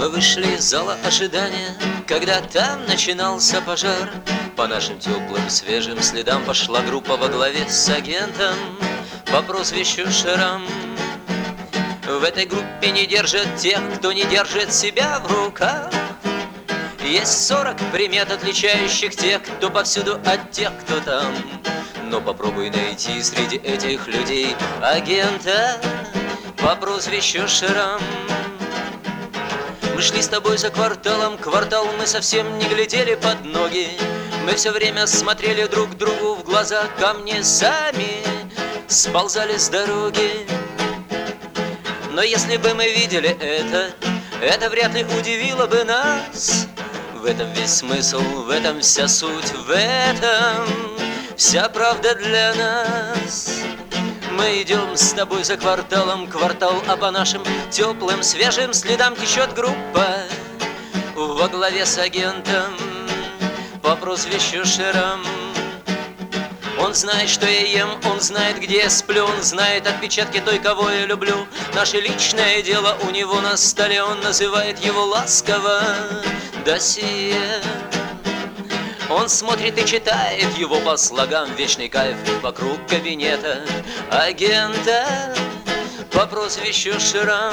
Мы вышли из зала ожидания, когда там начинался пожар. По нашим теплым свежим следам пошла группа во главе с агентом по прозвищу Шрам. В этой группе не держат тех, кто не держит себя в руках. Есть сорок примет, отличающих тех, кто повсюду от тех, кто там. Но попробуй найти среди этих людей агента по прозвищу Шрам. Шли с тобой за кварталом, квартал мы совсем не глядели под ноги. Мы все время смотрели друг другу в глаза, камни сами сползали с дороги. Но если бы мы видели это, это вряд ли удивило бы нас. В этом весь смысл, в этом вся суть, в этом вся правда для нас. Мы идем с тобой за кварталом, квартал, а по нашим теплым, свежим следам течет группа во главе с агентом по прозвищу Шерам. Он знает, что я ем, он знает, где я сплю, он знает отпечатки той, кого я люблю. Наше личное дело у него на столе, он называет его ласково досье. Он смотрит и читает его по слогам Вечный кайф вокруг кабинета Агента по прозвищу Шрам